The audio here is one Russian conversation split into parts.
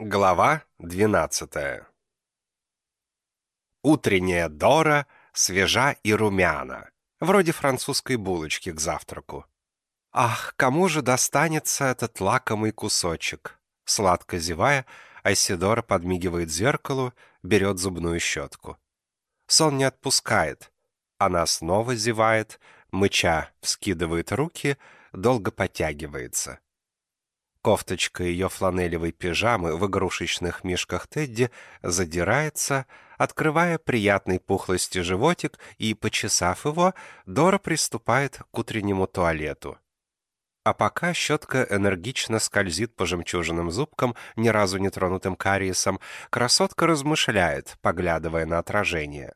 Глава 12 Утренняя Дора свежа и румяна, вроде французской булочки к завтраку. Ах, кому же достанется этот лакомый кусочек? Сладко зевая, Айсидора подмигивает зеркалу, берет зубную щетку. Сон не отпускает. Она снова зевает, мыча вскидывает руки, долго подтягивается. Кофточка ее фланелевой пижамы в игрушечных мишках Тедди задирается, открывая приятный пухлости животик, и, почесав его, Дора приступает к утреннему туалету. А пока щетка энергично скользит по жемчужным зубкам, ни разу не тронутым кариесом, красотка размышляет, поглядывая на отражение.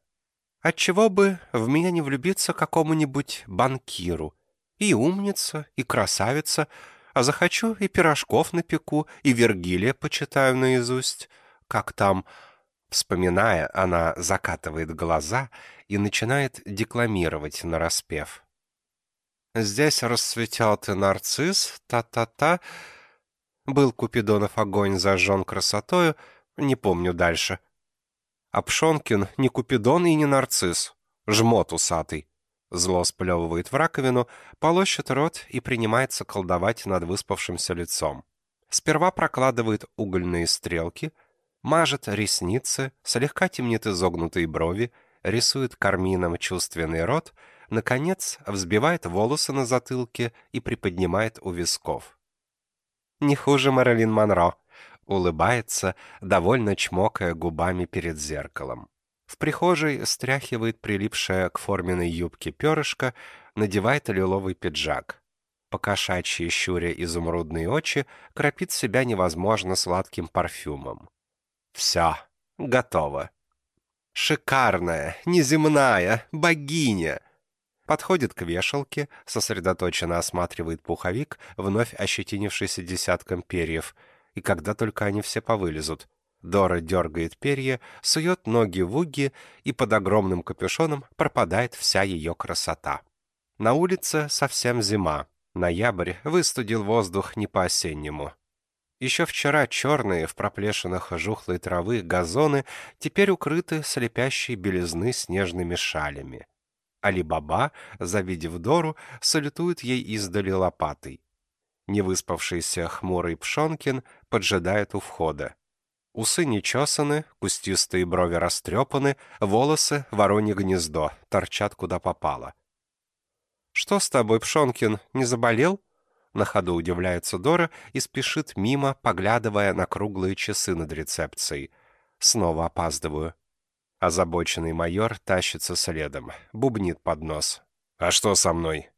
Отчего бы в меня не влюбиться какому-нибудь банкиру? И умница, и красавица — а захочу и пирожков напеку, и Вергилия почитаю наизусть. Как там...» Вспоминая, она закатывает глаза и начинает декламировать нараспев. «Здесь расцветел ты нарцисс, та-та-та...» Был Купидонов огонь зажжен красотою, не помню дальше. А Пшонкин не Купидон и не нарцисс, жмот усатый. Зло сплевывает в раковину, полощет рот и принимается колдовать над выспавшимся лицом. Сперва прокладывает угольные стрелки, мажет ресницы, слегка темнит изогнутые брови, рисует кармином чувственный рот, наконец взбивает волосы на затылке и приподнимает у висков. «Не хуже Мэрилин Монро», улыбается, довольно чмокая губами перед зеркалом. В прихожей стряхивает прилипшее к форменной юбке перышко, надевает лиловый пиджак. Покошачьи щуря изумрудные очи, кропит себя невозможно сладким парфюмом. Все, готово. Шикарная, неземная, богиня! Подходит к вешалке, сосредоточенно осматривает пуховик, вновь ощетинившийся десятком перьев, и когда только они все повылезут — Дора дергает перья, сует ноги в уги, и под огромным капюшоном пропадает вся ее красота. На улице совсем зима. Ноябрь выстудил воздух не по-осеннему. Еще вчера черные в проплешинах жухлой травы газоны теперь укрыты слепящей белизны снежными шалями. Али-Баба, завидев Дору, салютует ей издали лопатой. Невыспавшийся хмурый Пшонкин поджидает у входа. Усы не кустистые брови растрепаны, волосы — воронье гнездо, торчат куда попало. «Что с тобой, Пшонкин, не заболел?» На ходу удивляется Дора и спешит мимо, поглядывая на круглые часы над рецепцией. Снова опаздываю. Озабоченный майор тащится следом, бубнит под нос. «А что со мной?»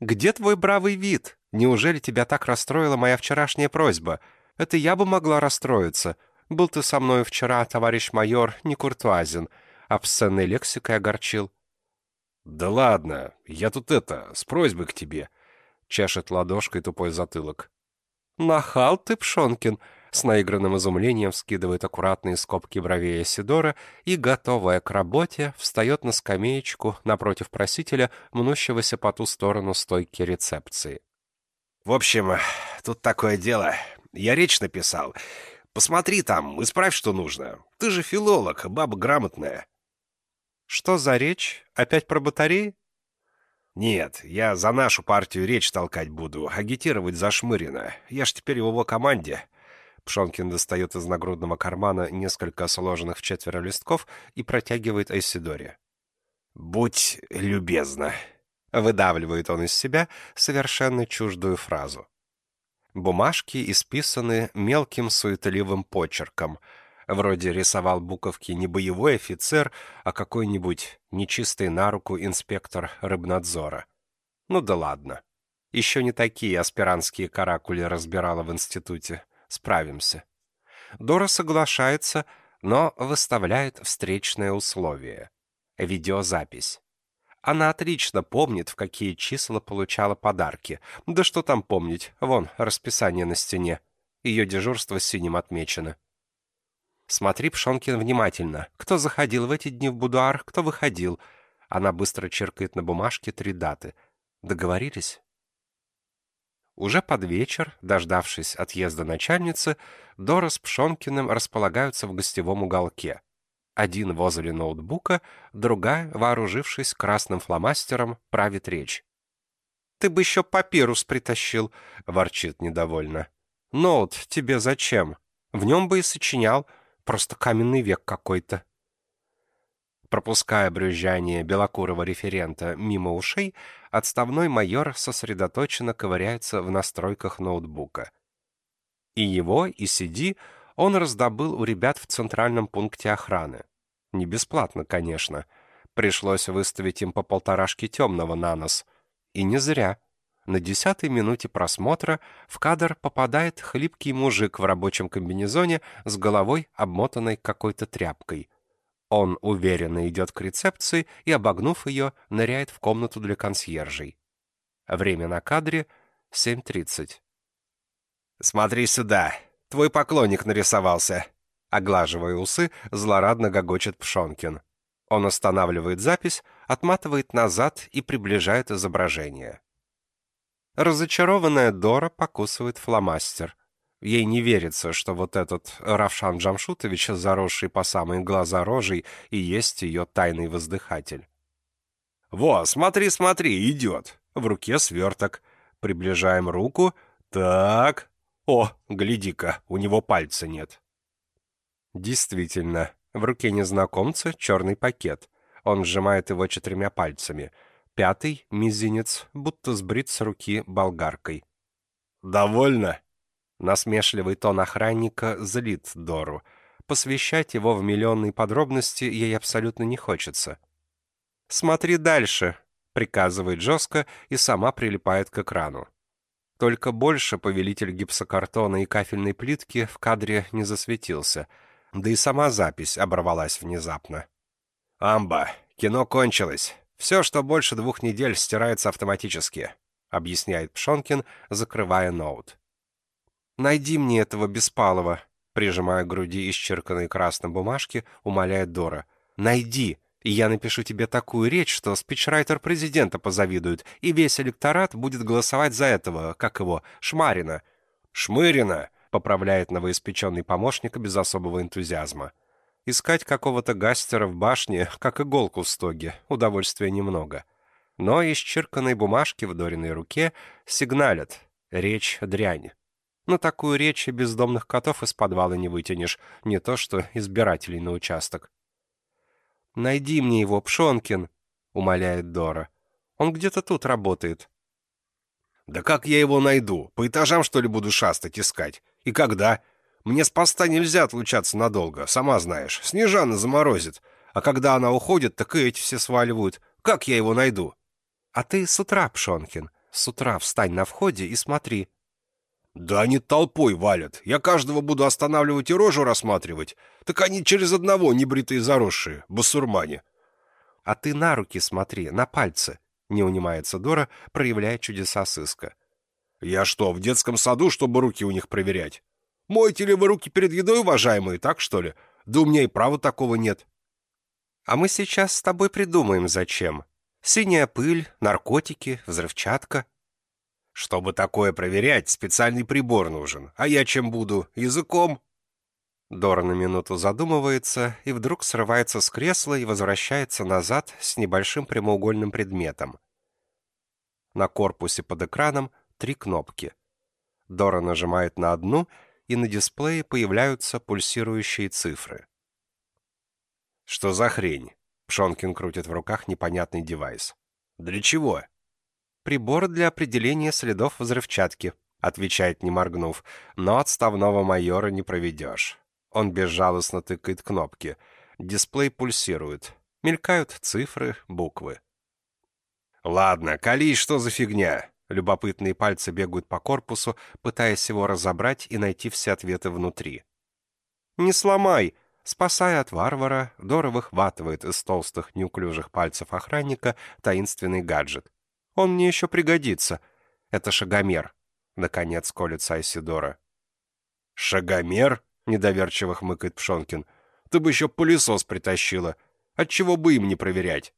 «Где твой бравый вид? Неужели тебя так расстроила моя вчерашняя просьба?» Это я бы могла расстроиться. Был ты со мной вчера, товарищ майор, не куртуазен. Обсценной лексикой огорчил. «Да ладно, я тут это, с просьбой к тебе», — чешет ладошкой тупой затылок. «Нахал ты, Пшонкин», — с наигранным изумлением вскидывает аккуратные скобки бровей Сидора и, готовая к работе, встает на скамеечку напротив просителя, мнущегося по ту сторону стойки рецепции. «В общем, тут такое дело. Я речь написал. Посмотри там, исправь, что нужно. Ты же филолог, баба грамотная». «Что за речь? Опять про батареи?» «Нет, я за нашу партию речь толкать буду, агитировать за Шмырина. Я ж теперь в его команде». Пшонкин достает из нагрудного кармана несколько сложенных в четверо листков и протягивает Айсидоре. «Будь любезна», — выдавливает он из себя совершенно чуждую фразу. Бумажки исписаны мелким суетливым почерком. Вроде рисовал буковки не боевой офицер, а какой-нибудь нечистый на руку инспектор рыбнадзора. Ну да ладно. Еще не такие аспирантские каракули разбирала в институте. Справимся. Дора соглашается, но выставляет встречное условие. Видеозапись. Она отлично помнит, в какие числа получала подарки. Да что там помнить, вон, расписание на стене. Ее дежурство синим отмечено. Смотри, Пшонкин, внимательно. Кто заходил в эти дни в будуар, кто выходил. Она быстро черкает на бумажке три даты. Договорились? Уже под вечер, дождавшись отъезда начальницы, Дора с Пшонкиным располагаются в гостевом уголке. Один возле ноутбука, другая, вооружившись красным фломастером, правит речь. «Ты бы еще папирус притащил», — ворчит недовольно. «Ноут тебе зачем? В нем бы и сочинял. Просто каменный век какой-то». Пропуская брюзжание белокурого референта мимо ушей, отставной майор сосредоточенно ковыряется в настройках ноутбука. И его, и CD он раздобыл у ребят в центральном пункте охраны. Не бесплатно, конечно. Пришлось выставить им по полторашке темного на нос. И не зря. На десятой минуте просмотра в кадр попадает хлипкий мужик в рабочем комбинезоне с головой, обмотанной какой-то тряпкой. Он уверенно идет к рецепции и, обогнув ее, ныряет в комнату для консьержей. Время на кадре — 7.30. «Смотри сюда! Твой поклонник нарисовался!» Оглаживая усы, злорадно гогочет Пшонкин. Он останавливает запись, отматывает назад и приближает изображение. Разочарованная Дора покусывает фломастер. Ей не верится, что вот этот Равшан Джамшутович, заросший по самые глаза рожей, и есть ее тайный воздыхатель. «Во, смотри, смотри, идет!» В руке сверток. Приближаем руку. Так. О, гляди-ка, у него пальца нет. Действительно, в руке незнакомца черный пакет. Он сжимает его четырьмя пальцами. Пятый — мизинец, будто сбрит с руки болгаркой. «Довольно?» Насмешливый тон охранника злит Дору. Посвящать его в миллионные подробности ей абсолютно не хочется. «Смотри дальше», — приказывает жестко и сама прилипает к экрану. Только больше повелитель гипсокартона и кафельной плитки в кадре не засветился, да и сама запись оборвалась внезапно. «Амба, кино кончилось. Все, что больше двух недель, стирается автоматически», — объясняет Пшонкин, закрывая ноут. «Найди мне этого Беспалова», — прижимая к груди исчерканные красной бумажки, умоляет Дора. «Найди, я напишу тебе такую речь, что спичрайтер президента позавидует, и весь электорат будет голосовать за этого, как его, Шмарина». «Шмырина», — поправляет новоиспеченный помощник без особого энтузиазма. Искать какого-то гастера в башне, как иголку в стоге, удовольствия немного. Но исчерканные бумажки в Дориной руке сигналят. Речь дрянь. Но такую речь и бездомных котов из подвала не вытянешь, не то что избирателей на участок. «Найди мне его, Пшонкин», — умоляет Дора. «Он где-то тут работает». «Да как я его найду? По этажам, что ли, буду шастать, искать? И когда? Мне с поста нельзя отлучаться надолго, сама знаешь. Снежана заморозит. А когда она уходит, так и эти все сваливают. Как я его найду?» «А ты с утра, Пшонкин, с утра встань на входе и смотри, «Да они толпой валят. Я каждого буду останавливать и рожу рассматривать. Так они через одного небритые заросшие, басурмане». «А ты на руки смотри, на пальцы», — не унимается Дора, проявляя чудеса сыска. «Я что, в детском саду, чтобы руки у них проверять? Моете ли вы руки перед едой, уважаемые, так что ли? Да у меня и права такого нет». «А мы сейчас с тобой придумаем, зачем. Синяя пыль, наркотики, взрывчатка». Чтобы такое проверять, специальный прибор нужен. А я чем буду? Языком?» Дора на минуту задумывается и вдруг срывается с кресла и возвращается назад с небольшим прямоугольным предметом. На корпусе под экраном три кнопки. Дора нажимает на одну, и на дисплее появляются пульсирующие цифры. «Что за хрень?» Пшонкин крутит в руках непонятный девайс. «Для чего?» «Прибор для определения следов взрывчатки», — отвечает, не моргнув. «Но отставного майора не проведешь». Он безжалостно тыкает кнопки. Дисплей пульсирует. Мелькают цифры, буквы. «Ладно, колись, что за фигня?» Любопытные пальцы бегают по корпусу, пытаясь его разобрать и найти все ответы внутри. «Не сломай!» Спасая от варвара, Дора выхватывает из толстых неуклюжих пальцев охранника таинственный гаджет. Он мне еще пригодится. Это шагомер. Наконец колется Айсидора. «Шагомер?» — недоверчиво хмыкает Пшонкин. «Ты бы еще пылесос притащила. Отчего бы им не проверять?»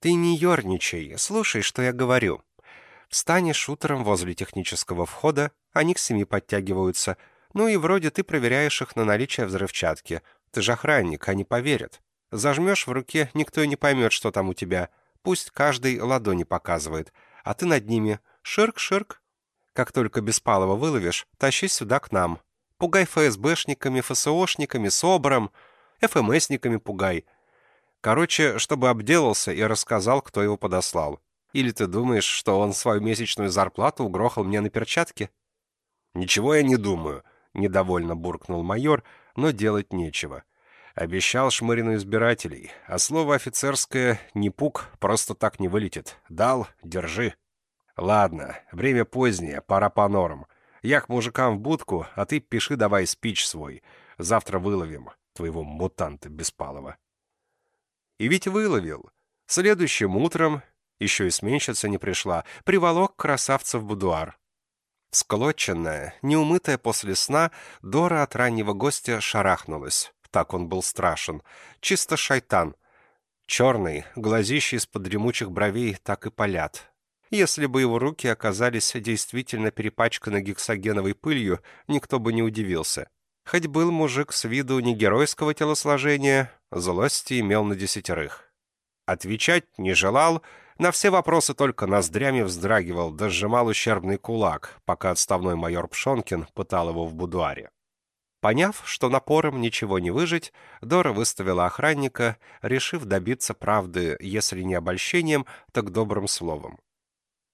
«Ты не ерничай. Слушай, что я говорю. Встанешь утром возле технического входа, они к семи подтягиваются. Ну и вроде ты проверяешь их на наличие взрывчатки. Ты же охранник, они поверят. Зажмешь в руке, никто и не поймет, что там у тебя. Пусть каждый ладони показывает. А ты над ними ширк-ширк. Как только Беспалова выловишь, тащи сюда к нам. Пугай ФСБшниками, ФСОшниками, СОБРом, ФМСниками пугай. Короче, чтобы обделался и рассказал, кто его подослал. Или ты думаешь, что он свою месячную зарплату угрохал мне на перчатки?» «Ничего я не думаю», — недовольно буркнул майор, но делать нечего. Обещал Шмырину избирателей, а слово офицерское «не пук» просто так не вылетит. Дал — держи. Ладно, время позднее, пора по норм. Я к мужикам в будку, а ты пиши давай спич свой. Завтра выловим твоего мутанта Беспалова. И ведь выловил. Следующим утром еще и сменщица не пришла, приволок красавца в будуар. Склоченная, неумытая после сна, Дора от раннего гостя шарахнулась. Так он был страшен. Чисто шайтан. Черный, глазищий из-под дремучих бровей так и палят. Если бы его руки оказались действительно перепачканы гексогеновой пылью, никто бы не удивился. Хоть был мужик с виду не геройского телосложения, злости имел на десятерых. Отвечать не желал, на все вопросы только ноздрями вздрагивал, да сжимал ущербный кулак, пока отставной майор Пшонкин пытал его в будуаре. Поняв, что напором ничего не выжить, Дора выставила охранника, решив добиться правды, если не обольщением, так добрым словом.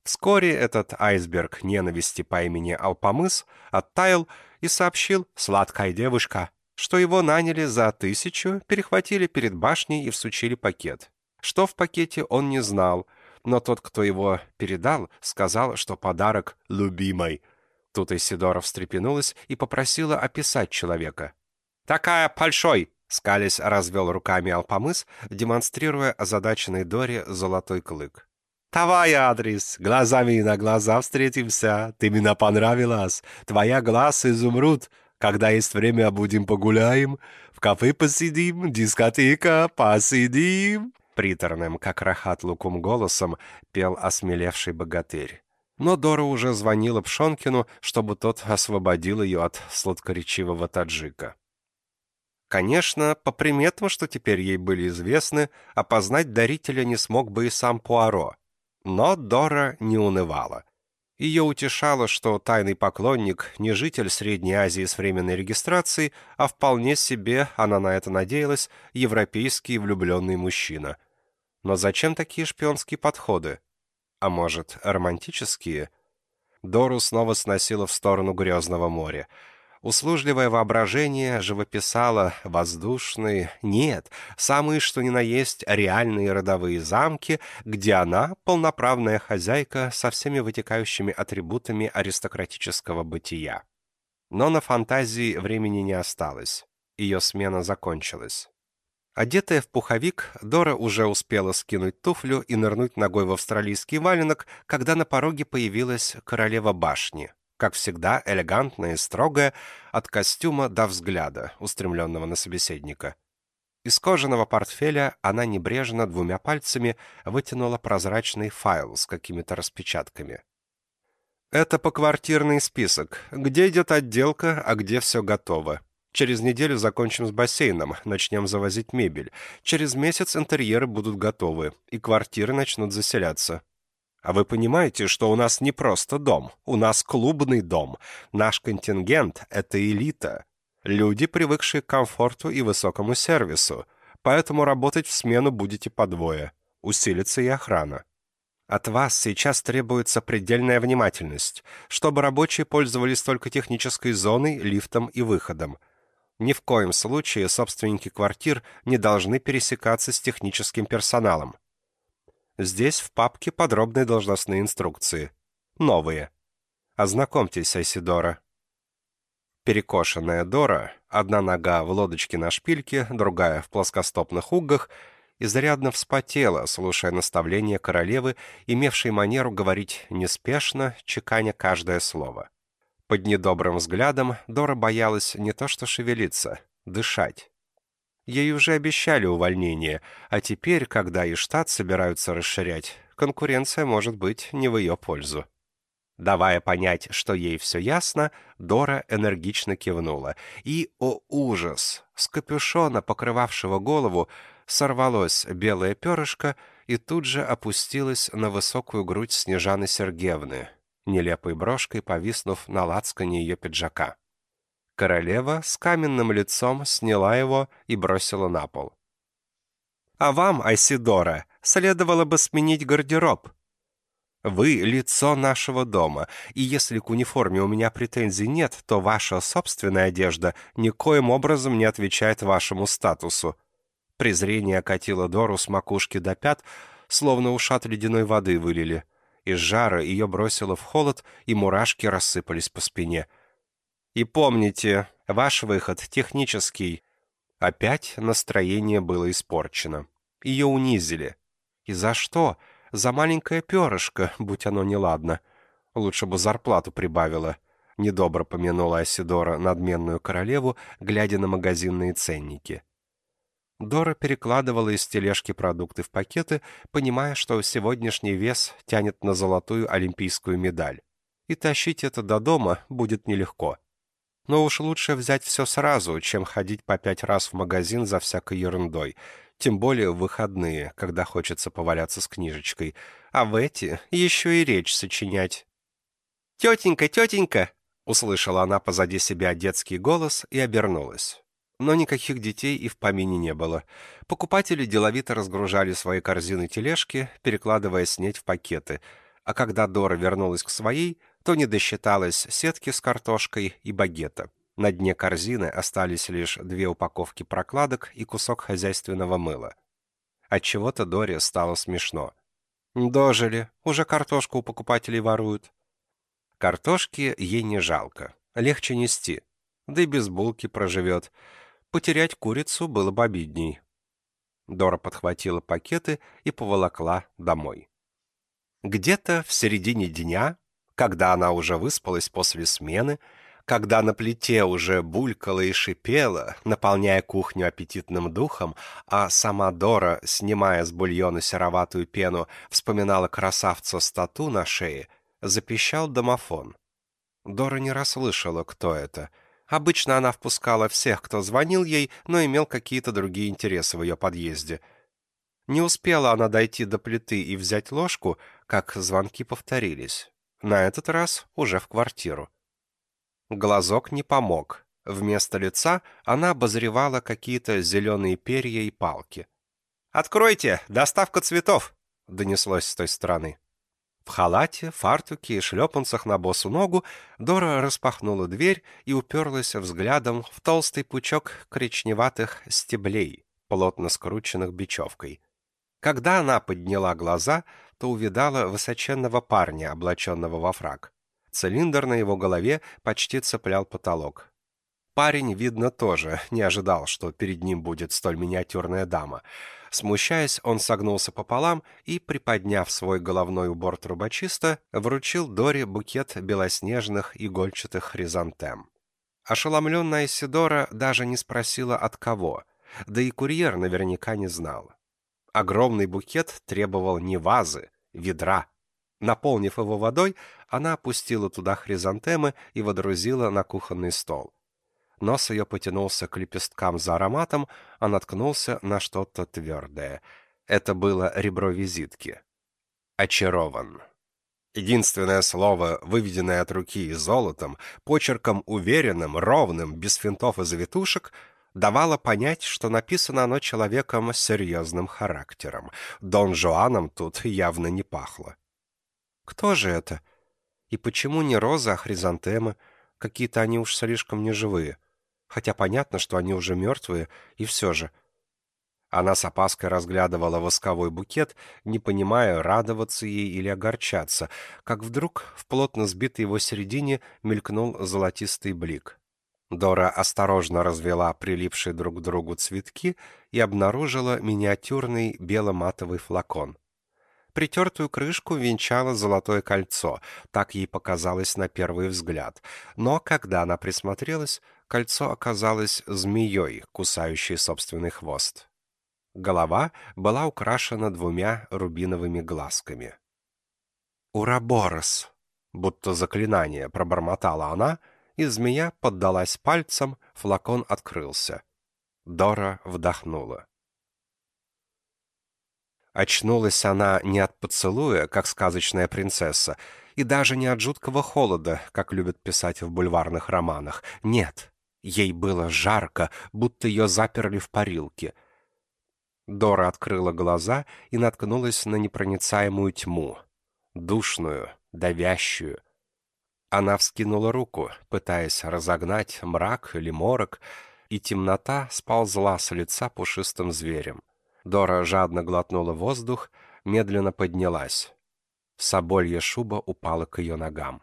Вскоре этот айсберг ненависти по имени Алпамыс оттаял и сообщил «сладкая девушка», что его наняли за тысячу, перехватили перед башней и всучили пакет. Что в пакете, он не знал, но тот, кто его передал, сказал, что подарок любимой. Тут Исидора встрепенулась и попросила описать человека. «Такая большой!» — скались развел руками Алпамыс, демонстрируя озадаченной Доре золотой клык. «Давай адрес, глазами на глаза встретимся, ты меня понравилась, твоя глаз изумруд, когда есть время, будем погуляем, в кафе посидим, дискотека, посидим» приторным, как рахат лукум голосом, пел осмелевший богатырь. Но Дора уже звонила Пшонкину, чтобы тот освободил ее от сладкоречивого таджика. Конечно, по приметам, что теперь ей были известны, опознать дарителя не смог бы и сам Пуаро. Но Дора не унывала. Ее утешало, что тайный поклонник не житель Средней Азии с временной регистрацией, а вполне себе, она на это надеялась, европейский влюбленный мужчина — но зачем такие шпионские подходы? А может, романтические? Дору снова сносило в сторону грезного моря. Услужливое воображение живописало воздушные, нет, самые что ни на есть реальные родовые замки, где она, полноправная хозяйка со всеми вытекающими атрибутами аристократического бытия. Но на фантазии времени не осталось. Ее смена закончилась. Одетая в пуховик, Дора уже успела скинуть туфлю и нырнуть ногой в австралийский валенок, когда на пороге появилась королева башни. Как всегда, элегантная и строгая, от костюма до взгляда, устремленного на собеседника. Из кожаного портфеля она небрежно двумя пальцами вытянула прозрачный файл с какими-то распечатками. «Это поквартирный список. Где идет отделка, а где все готово?» Через неделю закончим с бассейном, начнем завозить мебель. Через месяц интерьеры будут готовы, и квартиры начнут заселяться. А вы понимаете, что у нас не просто дом, у нас клубный дом. Наш контингент — это элита. Люди, привыкшие к комфорту и высокому сервису. Поэтому работать в смену будете по двое. Усилится и охрана. От вас сейчас требуется предельная внимательность, чтобы рабочие пользовались только технической зоной, лифтом и выходом — ни в коем случае собственники квартир не должны пересекаться с техническим персоналом. Здесь в папке подробные должностные инструкции. Новые. Ознакомьтесь, Айсидора. Перекошенная Дора, одна нога в лодочке на шпильке, другая в плоскостопных уггах, изрядно вспотела, слушая наставления королевы, имевшей манеру говорить неспешно, чеканя каждое слово. Под недобрым взглядом Дора боялась не то что шевелиться, дышать. Ей уже обещали увольнение, а теперь, когда и штат собираются расширять, конкуренция может быть не в ее пользу. Давая понять, что ей все ясно, Дора энергично кивнула. И, о ужас, с капюшона, покрывавшего голову, сорвалось белое перышко и тут же опустилось на высокую грудь Снежаны Сергеевны, нелепой брошкой повиснув на лацкане ее пиджака. Королева с каменным лицом сняла его и бросила на пол. «А вам, Айсидора, следовало бы сменить гардероб. Вы — лицо нашего дома, и если к униформе у меня претензий нет, то ваша собственная одежда никоим образом не отвечает вашему статусу». Презрение окатило Дору с макушки до пят, словно ушат ледяной воды вылили. Из жара ее бросило в холод, и мурашки рассыпались по спине. «И помните, ваш выход технический». Опять настроение было испорчено. Ее унизили. И за что? За маленькое перышко, будь оно неладно. Лучше бы зарплату прибавила. Недобро помянула Асидора надменную королеву, глядя на магазинные ценники. Дора перекладывала из тележки продукты в пакеты, понимая, что сегодняшний вес тянет на золотую олимпийскую медаль. И тащить это до дома будет нелегко. Но уж лучше взять все сразу, чем ходить по пять раз в магазин за всякой ерундой, тем более в выходные, когда хочется поваляться с книжечкой, а в эти еще и речь сочинять. «Тетенька, тетенька!» — услышала она позади себя детский голос и обернулась но никаких детей и в помине не было. Покупатели деловито разгружали свои корзины-тележки, перекладывая снеть в пакеты, а когда Дора вернулась к своей, то не досчиталась сетки с картошкой и багета. На дне корзины остались лишь две упаковки прокладок и кусок хозяйственного мыла. От чего то Доре стало смешно. «Дожили, уже картошку у покупателей воруют». Картошки ей не жалко, легче нести, да и без булки проживет — Потерять курицу было бы обидней. Дора подхватила пакеты и поволокла домой. Где-то в середине дня, когда она уже выспалась после смены, когда на плите уже булькало и шипело, наполняя кухню аппетитным духом, а сама Дора, снимая с бульона сероватую пену, вспоминала красавца стату на шее, запищал домофон. Дора не расслышала, кто это — Обычно она впускала всех, кто звонил ей, но имел какие-то другие интересы в ее подъезде. Не успела она дойти до плиты и взять ложку, как звонки повторились. На этот раз уже в квартиру. Глазок не помог. Вместо лица она обозревала какие-то зеленые перья и палки. «Откройте! Доставка цветов!» — донеслось с той стороны. В халате, фартуке и шлепанцах на босу ногу Дора распахнула дверь и уперлась взглядом в толстый пучок коричневатых стеблей, плотно скрученных бечевкой. Когда она подняла глаза, то увидала высоченного парня, облаченного во фраг. Цилиндр на его голове почти цеплял потолок. Парень, видно, тоже не ожидал, что перед ним будет столь миниатюрная дама — Смущаясь, он согнулся пополам и, приподняв свой головной убор трубочиста, вручил Доре букет белоснежных игольчатых хризантем. Ошеломленная Сидора даже не спросила от кого, да и курьер наверняка не знал. Огромный букет требовал не вазы, ведра. Наполнив его водой, она опустила туда хризантемы и водрузила на кухонный стол. Нос ее потянулся к лепесткам за ароматом, а наткнулся на что-то твердое. Это было ребро визитки. Очарован. Единственное слово, выведенное от руки золотом, почерком уверенным, ровным, без финтов и завитушек, давало понять, что написано оно человеком с серьезным характером. Дон Жуаном тут явно не пахло. Кто же это? И почему не роза, а хризантемы? Какие-то они уж слишком неживые хотя понятно, что они уже мертвые, и все же. Она с опаской разглядывала восковой букет, не понимая, радоваться ей или огорчаться, как вдруг в плотно сбитой его середине мелькнул золотистый блик. Дора осторожно развела прилипшие друг к другу цветки и обнаружила миниатюрный бело-матовый флакон. Притертую крышку венчало золотое кольцо, так ей показалось на первый взгляд. Но когда она присмотрелась, кольцо оказалось змеей, кусающей собственный хвост. Голова была украшена двумя рубиновыми глазками. «Ураборос!» — будто заклинание пробормотала она, и змея поддалась пальцем, флакон открылся. Дора вдохнула. Очнулась она не от поцелуя, как сказочная принцесса, и даже не от жуткого холода, как любят писать в бульварных романах. Нет, ей было жарко, будто ее заперли в парилке. Дора открыла глаза и наткнулась на непроницаемую тьму. Душную, давящую. Она вскинула руку, пытаясь разогнать мрак или морок, и темнота сползла с лица пушистым зверем. Дора жадно глотнула воздух, медленно поднялась. Соболья шуба упала к ее ногам.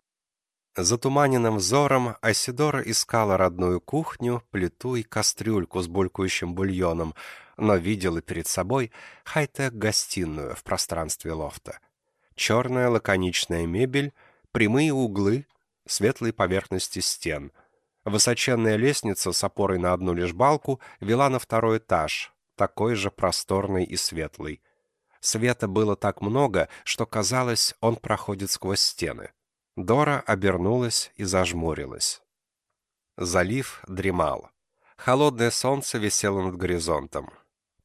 Затуманенным взором Асидора искала родную кухню, плиту и кастрюльку с булькающим бульоном, но видела перед собой хай-тек гостиную в пространстве лофта. Черная лаконичная мебель, прямые углы, светлые поверхности стен. Высоченная лестница с опорой на одну лишь балку вела на второй этаж, такой же просторный и светлый. Света было так много, что казалось, он проходит сквозь стены. Дора обернулась и зажмурилась. Залив дремал. Холодное солнце висело над горизонтом.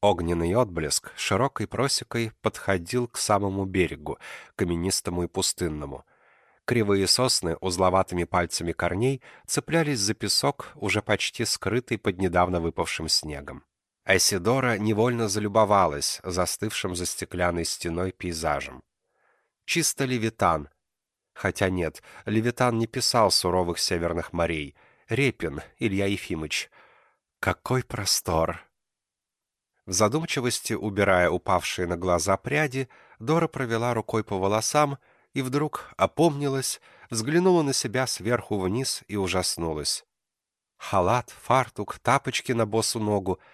Огненный отблеск широкой просекой подходил к самому берегу, каменистому и пустынному. Кривые сосны узловатыми пальцами корней цеплялись за песок, уже почти скрытый под недавно выпавшим снегом. Айсидора невольно залюбовалась застывшим за стеклянной стеной пейзажем. Чисто левитан. Хотя нет, левитан не писал суровых северных морей. Репин, Илья Ефимыч. Какой простор! В задумчивости, убирая упавшие на глаза пряди, Дора провела рукой по волосам и вдруг опомнилась, взглянула на себя сверху вниз и ужаснулась. Халат, фартук, тапочки на босу ногу —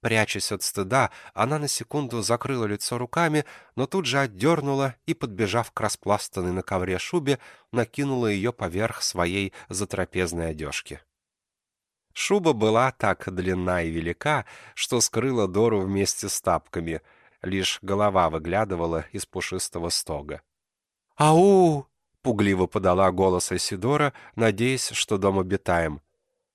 Прячась от стыда, она на секунду закрыла лицо руками, но тут же отдернула и, подбежав к распластанной на ковре шубе, накинула ее поверх своей затрапезной одежки. Шуба была так длинна и велика, что скрыла Дору вместе с тапками, лишь голова выглядывала из пушистого стога. «Ау!» — пугливо подала голос Айсидора, надеясь, что дом обитаем.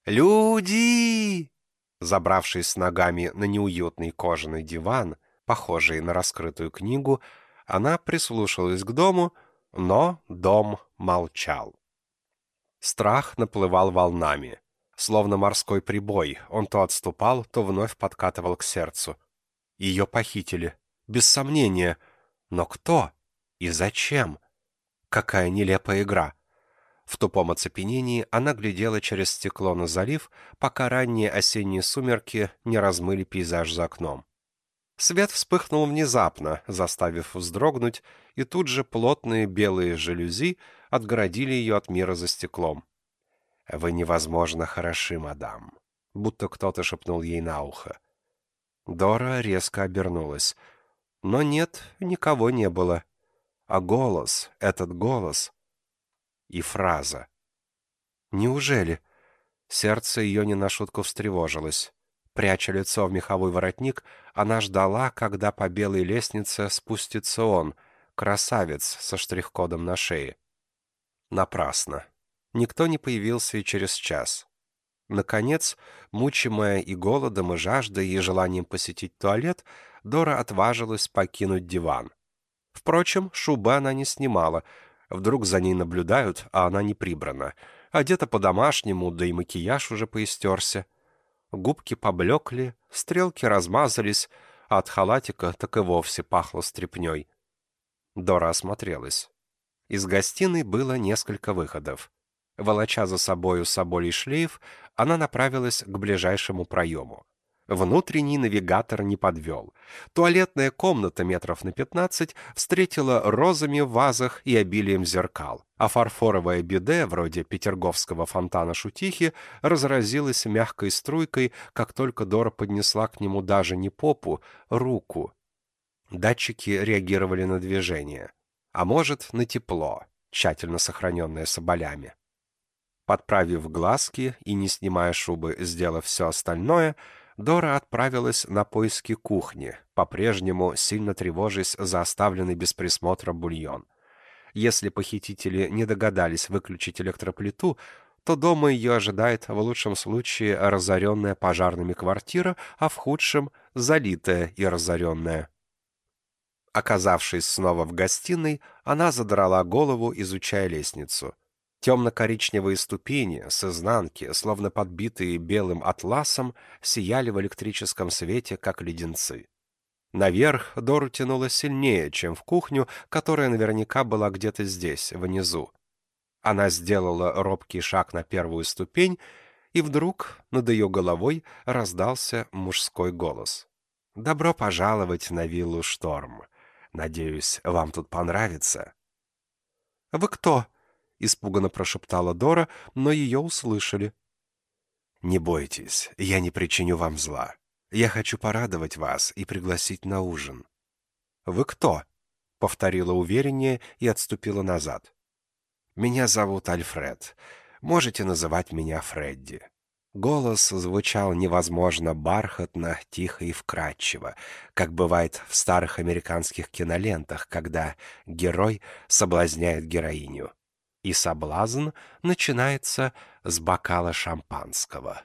«Люди!» Забравшись с ногами на неуютный кожаный диван, похожий на раскрытую книгу, она прислушалась к дому, но дом молчал. Страх наплывал волнами. Словно морской прибой, он то отступал, то вновь подкатывал к сердцу. Ее похитили. Без сомнения. Но кто? И зачем? Какая нелепая игра. В тупом оцепенении она глядела через стекло на залив, пока ранние осенние сумерки не размыли пейзаж за окном. Свет вспыхнул внезапно, заставив вздрогнуть, и тут же плотные белые жалюзи отгородили ее от мира за стеклом. «Вы невозможно хороши, мадам», — будто кто-то шепнул ей на ухо. Дора резко обернулась. Но нет, никого не было. А голос, этот голос, и фраза. «Неужели?» Сердце ее не на шутку встревожилось. Пряча лицо в меховой воротник, она ждала, когда по белой лестнице спустится он, красавец со штрих-кодом на шее. Напрасно. Никто не появился и через час. Наконец, мучимая и голодом, и жаждой, и желанием посетить туалет, Дора отважилась покинуть диван. Впрочем, шубы она не снимала — Вдруг за ней наблюдают, а она не прибрана. Одета по-домашнему, да и макияж уже поистерся. Губки поблекли, стрелки размазались, а от халатика так и вовсе пахло стряпней. Дора осмотрелась. Из гостиной было несколько выходов. Волоча за собою соболей шлейф, она направилась к ближайшему проему. Внутренний навигатор не подвел. Туалетная комната метров на пятнадцать встретила розами в вазах и обилием зеркал, а фарфоровое биде, вроде петерговского фонтана Шутихи, разразилось мягкой струйкой, как только Дора поднесла к нему даже не попу, руку. Датчики реагировали на движение, а может, на тепло, тщательно сохраненное соболями. Подправив глазки и не снимая шубы, сделав все остальное — Дора отправилась на поиски кухни, по-прежнему сильно тревожась за оставленный без присмотра бульон. Если похитители не догадались выключить электроплиту, то дома ее ожидает в лучшем случае разоренная пожарными квартира, а в худшем — залитая и разоренная. Оказавшись снова в гостиной, она задрала голову, изучая лестницу. Темно-коричневые ступени с изнанки, словно подбитые белым атласом, сияли в электрическом свете, как леденцы. Наверх Дору тянуло сильнее, чем в кухню, которая наверняка была где-то здесь, внизу. Она сделала робкий шаг на первую ступень, и вдруг над ее головой раздался мужской голос. «Добро пожаловать на виллу Шторм. Надеюсь, вам тут понравится». «Вы кто?» — испуганно прошептала Дора, но ее услышали. «Не бойтесь, я не причиню вам зла. Я хочу порадовать вас и пригласить на ужин». «Вы кто?» — повторила увереннее и отступила назад. «Меня зовут Альфред. Можете называть меня Фредди». Голос звучал невозможно бархатно, тихо и вкрадчиво, как бывает в старых американских кинолентах, когда герой соблазняет героиню. И соблазн начинается с бокала шампанского.